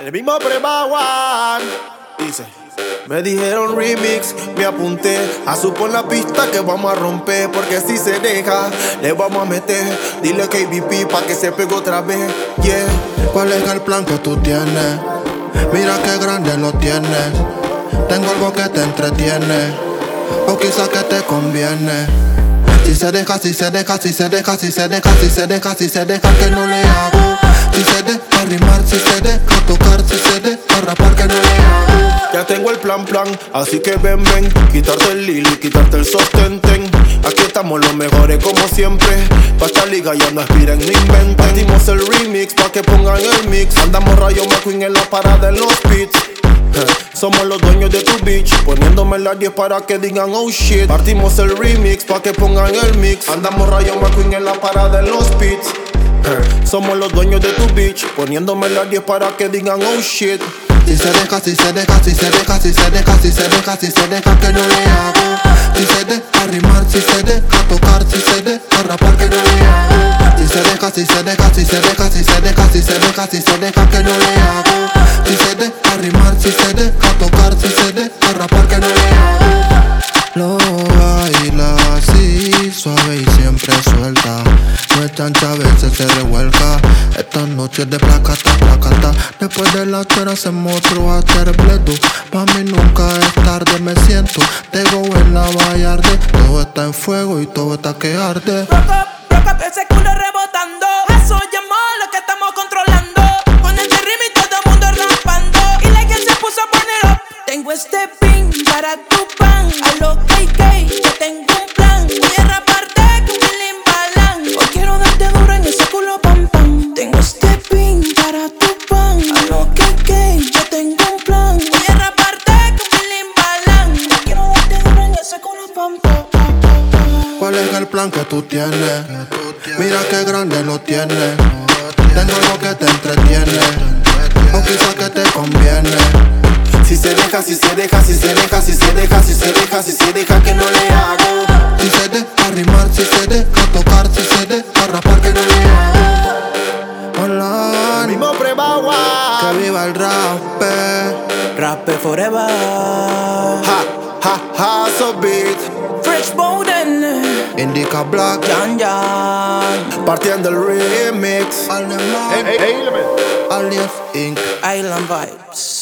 El mismo prebaguan. Dice. Me dijeron remix, me apunté a supor la pista que vamos a romper Porque si se deja, le vamos a meter Dile ABP pa' que se pegue otra vez Yeah ¿Cuál es el plan que tú tienes? Mira qué grande lo tienes Tengo algo que te entretiene O quizás que te conviene Si se deja, si se deja, si se deja, si se deja, si se deja, si se deja que no le hago Si se deja rimar, si se deja tocar, si se deja rapar que no le ya tengo el plan plan, así que ven ven. Quitarte el lili, quitarte el sostenten Aquí estamos los mejores como siempre. Pa' esta liga ya no aspiren ni inventen. Partimos el remix pa' que pongan el mix. Andamos Rayo McQueen en la parada en los pits. Somos los dueños de tu bitch Poniéndome la 10 para que digan oh shit. Partimos el remix pa' que pongan el mix. Andamos Rayo McQueen en la parada en los pits Somos los dueños de tu bitch Poniéndome la 10 para que digan oh shit si se deja, si se deja, si se deja, si se deja, si se deja, si se deja que no le hago. Si se deja rimar, si se deja tocar, si se deja rapar que no le hago. Si se deja, si se deja, si se deja, si se deja, si se deja, si se deja que no le hago. Si se deja rimar, si se deja tocar, si se deja rapar que no le hago. A veces se revuelca. Esta noche de placata, placata. Después de la cena hacemos otro hacer bledo. Pa' mí nunca es tarde, me siento. Tengo en la vallarde. Todo está en fuego y todo está que arde. Rock up, ese culo rebotando. Eso llamó lo que estamos controlando. Con el ritmo y todo el mundo rampando. Y la que se puso a poner up. Tengo este pin para tu pan. A lo KK, yo tengo plan que tú tienes? Mira qué grande lo tienes. Tengo algo que te entretiene. O quizás que te conviene. Si se deja, si se deja, si se deja, si se deja, si se deja, si se deja que no le hago. Si se deja rimar, si se deja tocar, si se deja rapar que no le hago. Hola, mismo prebagua. Que viva el rap. Rappe forever. Ha, ha, ha, so beat. Fresh Bowden. Indica Black. Jan Jan. Partiendo el remix. Hey, Alias Inc. Island Vibes.